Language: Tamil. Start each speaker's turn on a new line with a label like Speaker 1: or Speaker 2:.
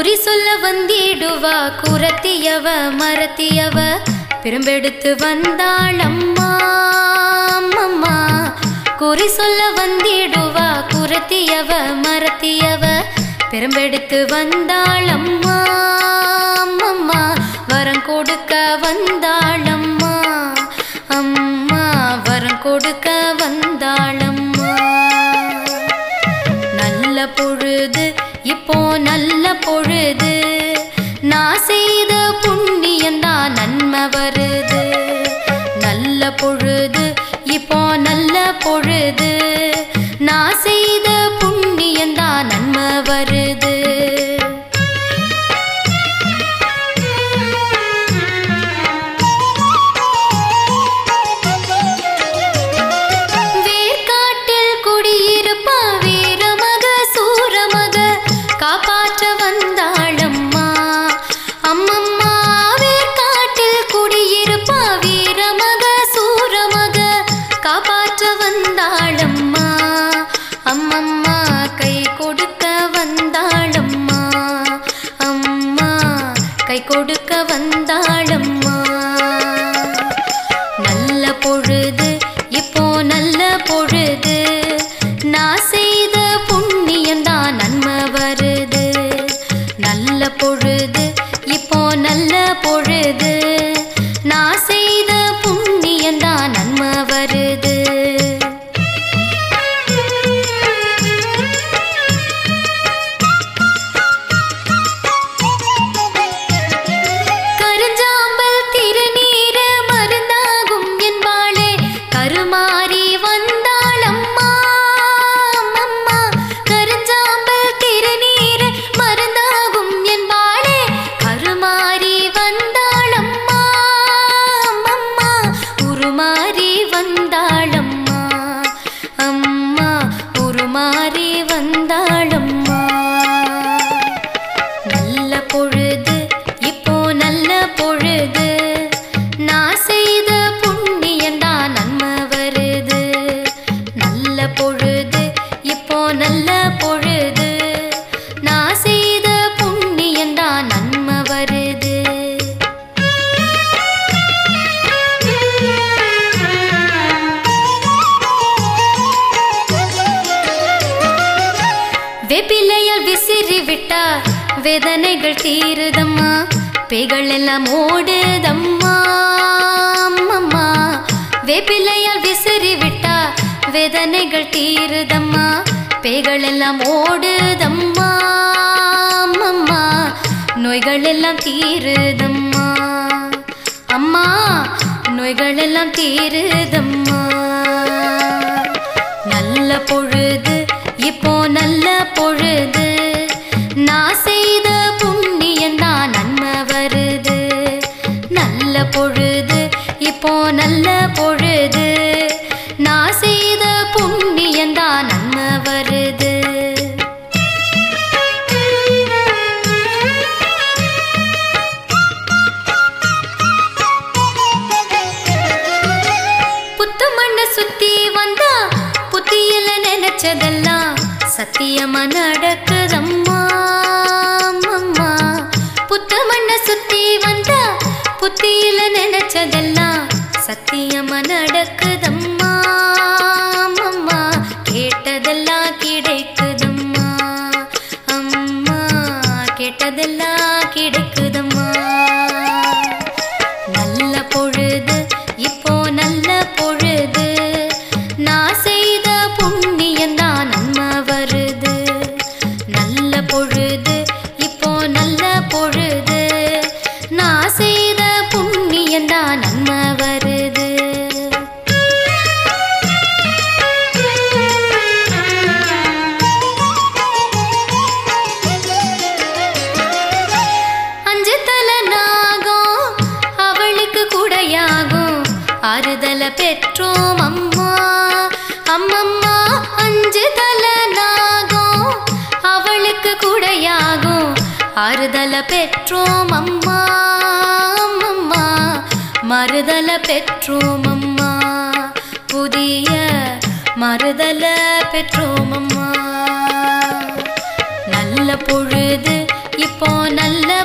Speaker 1: குறி சொல்ல வந்திடுவா குரத்தியவ மரத்தியவ. பெரும்பெடுத்து வந்தாள் அம்மா அம்மா குறி சொல்ல வந்திடுவா குரத்தியவ மரத்தியவ. பெரும்பெடுத்து வந்தாள் அம்மா அம்மா வரம் கொடுக்க வந்தாள் அம்மா அம்மா. வரம் கொடுக்க வருது. நல்ல பொழுது இப்போ நல்ல பொழுது. நான் செய்த புண்ணியந்தான் நன்மை வருது கை கொடுக்க வந்தாளம்மா. நல்ல பொழுது இப்போ நல்ல பொழுது. நான் செய்த புண்ணியந்தான் நன்மை வருது. நல்ல பொழுது உருமாறி வந்தாள் வெப்பிலையால் விசிறி விட்டா வேதனைகள் தீருதம்மா. பேய்கள் எல்லாம் ஓடுதம்மா. அம்மம்மா. வேப்பிலையால் விசிறி விட்டா வேதனைகள் தீருதம்மா. பேய்கள் எல்லாம் ஓடுதம்மா. அம்மம்மா. நோய்கள் எல்லாம் தீருதம்மா. அம்மா நோய்கள் எல்லாம் தீருதம்மா. நல்ல பொழுது இப்போ நல்ல பொழுது. நான் செய்த புண்ணியந்தான் நன்மை வருது. நல்ல பொழுது இப்போ நல்ல பொழுது. நான் செய்த புண்ணியந்தான் நன்மை வருது. புத்து மண்ணை சுத்தி வந்தா புத்தியில நினைச்சதெல்லாம் சத்தியமா நடக்குதம்மா? அம்மம்மா. புத்து மண்ணை சுத்தி வந்தா புத்தியில நினைச்சதெல்லாம் சத்தியமா நடக்குதம்மா? அம்மம்மா. கேட்டதெல்லாம் கிடைக்குதம்மா? அம்மா. கேட்டதெல்லாம் கிடைக்கு அவளுக்கு குடையாகும் ஆறுதல பெற்றோம் அம்மா. அம்மம்மா அஞ்சு தலனாகும் அவளுக்கு குடையாகும். ஆறுதல பெற்றோம் அம்மா. அம்மம்மா மறுதல பெற்றோம் அம்மா. புதிய மறுதல பெற்றோம் அம்மா. நல்ல பொழுது இப்போ நல்ல